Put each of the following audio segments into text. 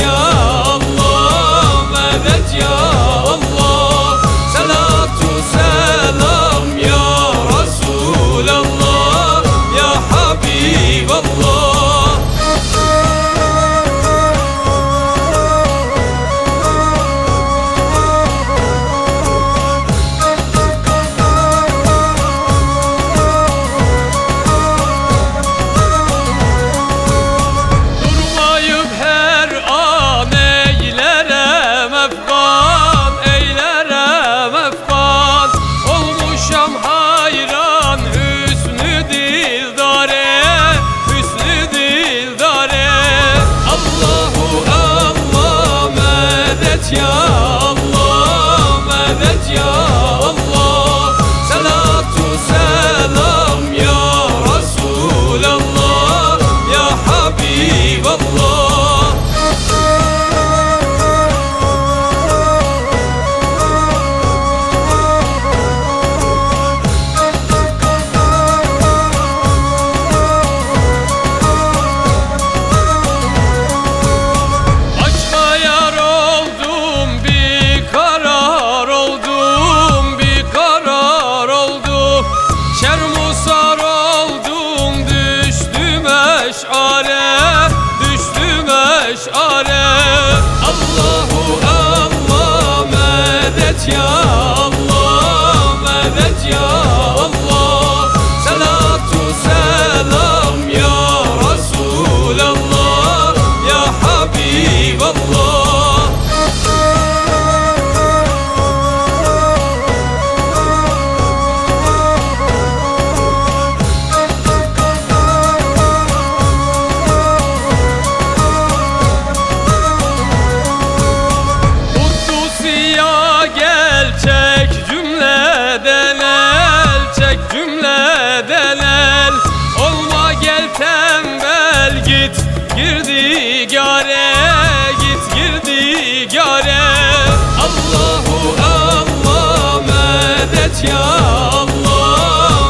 canción. 家。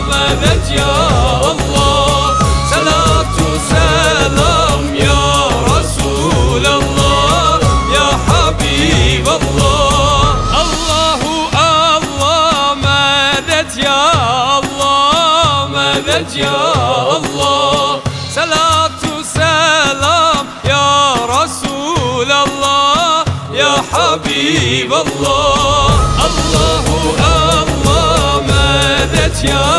مدد يا الله صلاة سلام يا رسول الله يا حبيب الله الله الله مدد يا الله مدد يا الله صلاة سلام يا رسول الله يا حبيب الله 것이여